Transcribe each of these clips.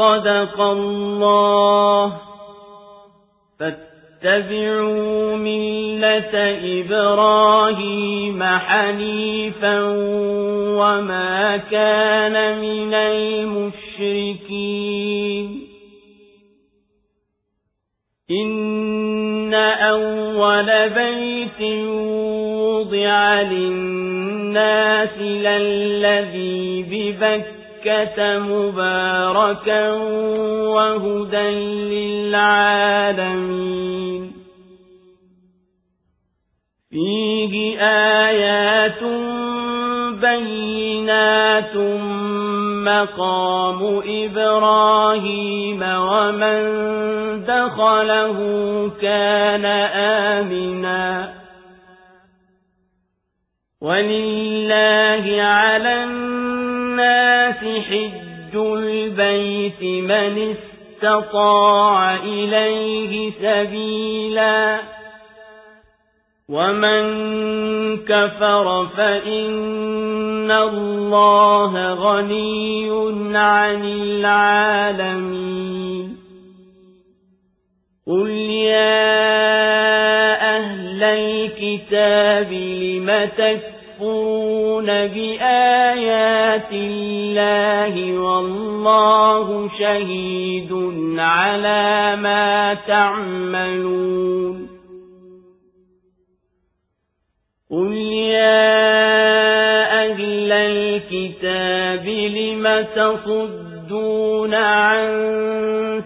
صدق الله. فاتبعوا ملة إبراهيم حنيفا وما كان من المشركين. إن أول بيت وضع للناس للذي ببكة مباركا وهدى للعالمين. فيه آيات بينات مقام إبراهيم ومن دخله كان آمنا. ولله على الناس حج البيت من استطاع إليه سبيلا. ومن كفر فإن الله غني عن العالمين. قل يا أهل الكتاب لم تكفرون بآيات الله والله شهيد على ما تعملون قل يا أهل الكتاب لم تصدون عن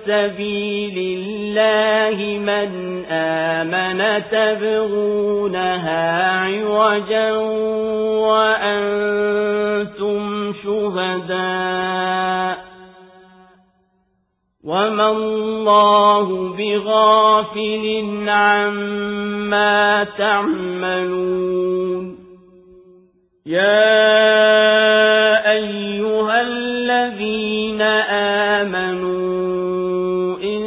سبيل الله من آمن تبغونها عوجا وأنتم شهداء وما الله بغافل عما تعملون يا آمنوا إن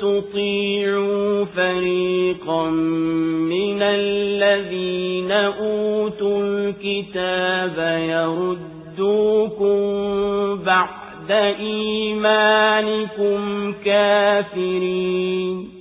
تطيعوا فريقا من الذين أوتوا الكتاب يردوكم بعد إيمانكم كافرين.